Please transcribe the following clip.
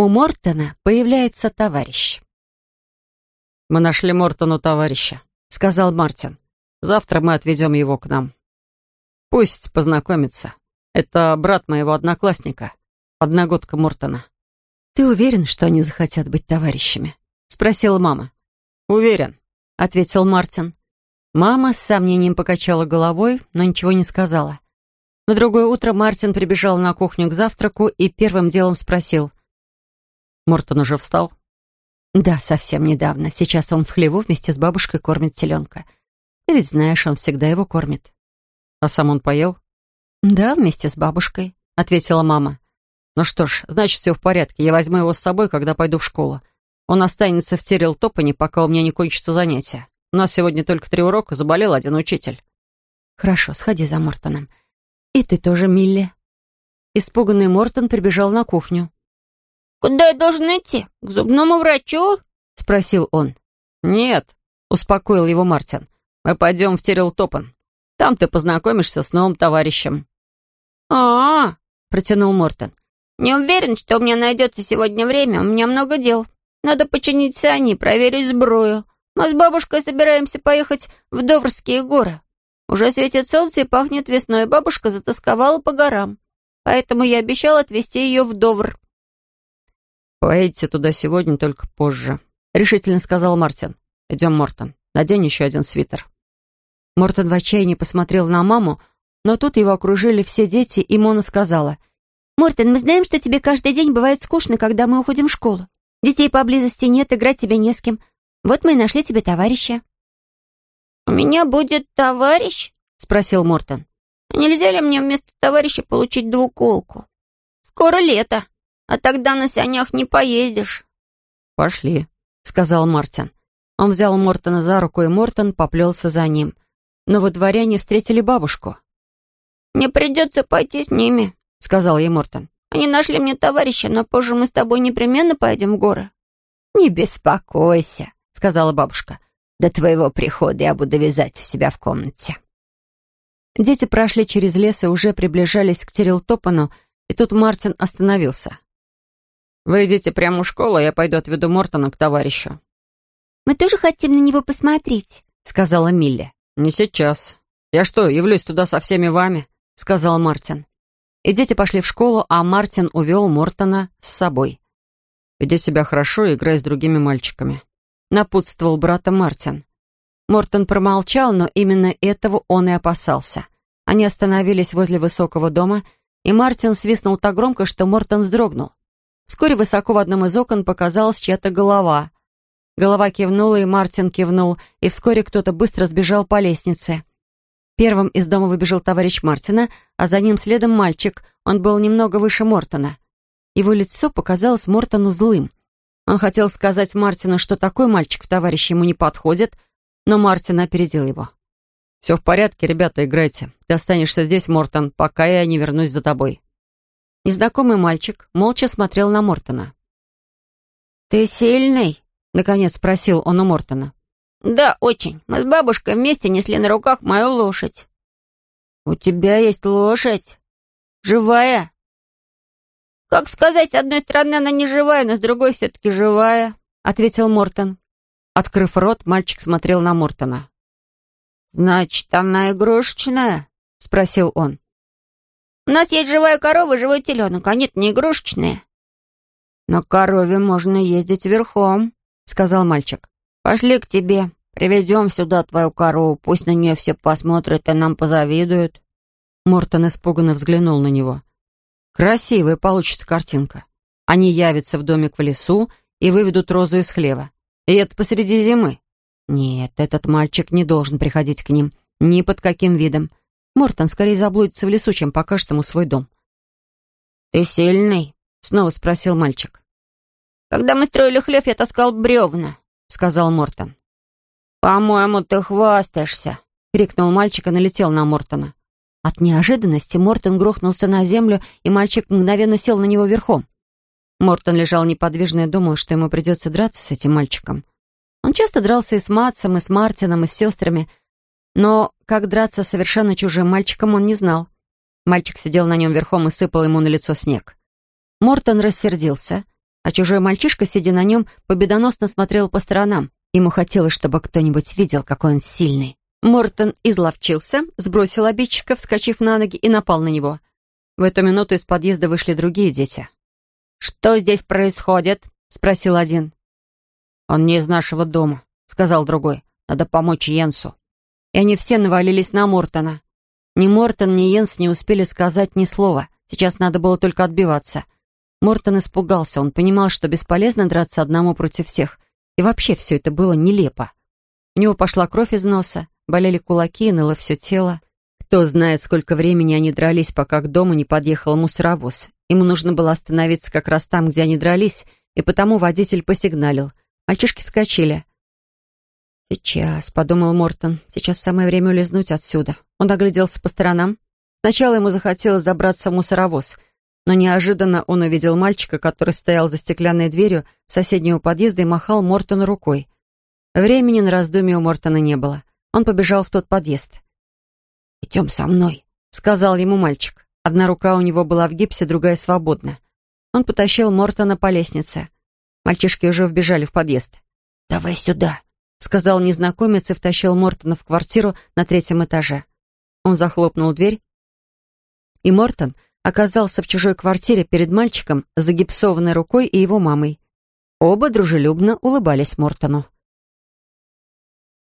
У Мортона появляется товарищ. «Мы нашли Мортону товарища», — сказал Мартин. «Завтра мы отведем его к нам. Пусть познакомится. Это брат моего одноклассника, одногодка Мортона». «Ты уверен, что они захотят быть товарищами?» — спросила мама. «Уверен», — ответил Мартин. Мама с сомнением покачала головой, но ничего не сказала. На другое утро Мартин прибежал на кухню к завтраку и первым делом спросил. «Мортон уже встал?» «Да, совсем недавно. Сейчас он в хлеву вместе с бабушкой кормит теленка. Ты ведь знаешь, он всегда его кормит». «А сам он поел?» «Да, вместе с бабушкой», — ответила мама. «Ну что ж, значит, все в порядке. Я возьму его с собой, когда пойду в школу. Он останется в Террил-Топане, пока у меня не кончится занятие. У нас сегодня только три урока, заболел один учитель». «Хорошо, сходи за Мортоном. И ты тоже, Милли». Испуганный Мортон прибежал на кухню. «Куда я должен идти? К зубному врачу?» — спросил он. «Нет», — успокоил его Мартин. «Мы пойдем в Террил-Топан. Там ты познакомишься с новым товарищем». «А-а-а», протянул Мортон. «Не уверен, что у меня найдется сегодня время. У меня много дел. Надо починить сани, проверить сбрую. Мы с бабушкой собираемся поехать в Доврские горы. Уже светит солнце и пахнет весной. Бабушка затасковала по горам. Поэтому я обещала отвезти ее в Довр». «Поедете туда сегодня, только позже», — решительно сказал Мартин. «Идем, Мортон. Надень еще один свитер». Мортон в отчаянии посмотрел на маму, но тут его окружили все дети, и Мона сказала. «Мортон, мы знаем, что тебе каждый день бывает скучно, когда мы уходим в школу. Детей поблизости нет, играть тебе не с кем. Вот мы и нашли тебе товарища». «У меня будет товарищ?» — спросил Мортон. «Нельзя ли мне вместо товарища получить двуколку? Скоро лето, а тогда на санях не поездишь». «Пошли», — сказал Мартин. Он взял Мортона за руку, и Мортон поплелся за ним. Но во дворе они встретили бабушку. «Мне придется пойти с ними», — сказал ей Мортон. «Они нашли мне товарища, но позже мы с тобой непременно поедем в горы». «Не беспокойся», — сказала бабушка. «До твоего прихода я буду вязать у себя в комнате». Дети прошли через лес и уже приближались к Терилтопану, и тут Мартин остановился. «Вы идите прямо в школу, а я пойду отведу Мортона к товарищу». «Мы тоже хотим на него посмотреть», — сказала Милли. «Не сейчас. Я что, явлюсь туда со всеми вами?» — сказал Мартин. И дети пошли в школу, а Мартин увел Мортона с собой. «Веди себя хорошо и играй с другими мальчиками», — напутствовал брата Мартин. Мортон промолчал, но именно этого он и опасался. Они остановились возле высокого дома, и Мартин свистнул так громко, что Мортон вздрогнул. Вскоре высоко в одном из окон показалась чья-то голова. Голова кивнула, и Мартин кивнул, и вскоре кто-то быстро сбежал по лестнице. Первым из дома выбежал товарищ Мартина, а за ним следом мальчик. Он был немного выше Мортона. Его лицо показалось Мортону злым. Он хотел сказать Мартину, что такой мальчик в товарищ ему не подходит, но Мартин опередил его. «Все в порядке, ребята, играйте. Ты останешься здесь, Мортон, пока я не вернусь за тобой». Незнакомый мальчик молча смотрел на Мортона. «Ты сильный?» — наконец спросил он у Мортона. «Да, очень. Мы с бабушкой вместе несли на руках мою лошадь». «У тебя есть лошадь? Живая?» «Как сказать, с одной стороны она не живая, но с другой все-таки живая», — ответил Мортон. Открыв рот, мальчик смотрел на Мортона. «Значит, она игрушечная?» — спросил он. «У нас есть живая корова живой теленок, они не игрушечные». «На корове можно ездить верхом», — сказал мальчик. Пошли к тебе. Приведем сюда твою корову. Пусть на нее все посмотрят и нам позавидуют». Мортон испуганно взглянул на него. «Красивая получится картинка. Они явятся в домик в лесу и выведут розу из хлева. И это посреди зимы. Нет, этот мальчик не должен приходить к ним. Ни под каким видом. Мортон скорее заблудится в лесу, чем покажет ему свой дом». «Ты сильный?» — снова спросил мальчик. «Когда мы строили хлев, я таскал бревна. — сказал Мортон. «По-моему, ты хвастаешься!» — крикнул мальчик и налетел на Мортона. От неожиданности Мортон грохнулся на землю, и мальчик мгновенно сел на него верхом. Мортон лежал неподвижно и думал, что ему придется драться с этим мальчиком. Он часто дрался и с Матсом, и с Мартином, и с сестрами, но как драться совершенно чужим мальчиком он не знал. Мальчик сидел на нем верхом и сыпал ему на лицо снег. Мортон рассердился — а чужой мальчишка, сидя на нем, победоносно смотрел по сторонам. Ему хотелось, чтобы кто-нибудь видел, какой он сильный. Мортон изловчился, сбросил обидчика, вскочив на ноги, и напал на него. В эту минуту из подъезда вышли другие дети. «Что здесь происходит?» — спросил один. «Он не из нашего дома», — сказал другой. «Надо помочь Йенсу». И они все навалились на Мортона. Ни Мортон, ни Йенс не успели сказать ни слова. Сейчас надо было только отбиваться. Мортон испугался. Он понимал, что бесполезно драться одному против всех. И вообще все это было нелепо. У него пошла кровь из носа, болели кулаки и ныло все тело. Кто знает, сколько времени они дрались, пока к дому не подъехал мусоровоз. Ему нужно было остановиться как раз там, где они дрались, и потому водитель посигналил. Мальчишки вскочили. «Сейчас», — подумал Мортон, — «сейчас самое время улизнуть отсюда». Он огляделся по сторонам. Сначала ему захотелось забраться в мусоровоз, но неожиданно он увидел мальчика, который стоял за стеклянной дверью соседнего подъезда и махал Мортону рукой. Времени на раздумье у Мортона не было. Он побежал в тот подъезд. «Идем со мной», — сказал ему мальчик. Одна рука у него была в гипсе, другая свободна. Он потащил Мортона по лестнице. Мальчишки уже вбежали в подъезд. «Давай сюда», — сказал незнакомец и втащил Мортона в квартиру на третьем этаже. Он захлопнул дверь, и Мортон оказался в чужой квартире перед мальчиком с загипсованной рукой и его мамой. Оба дружелюбно улыбались Мортону.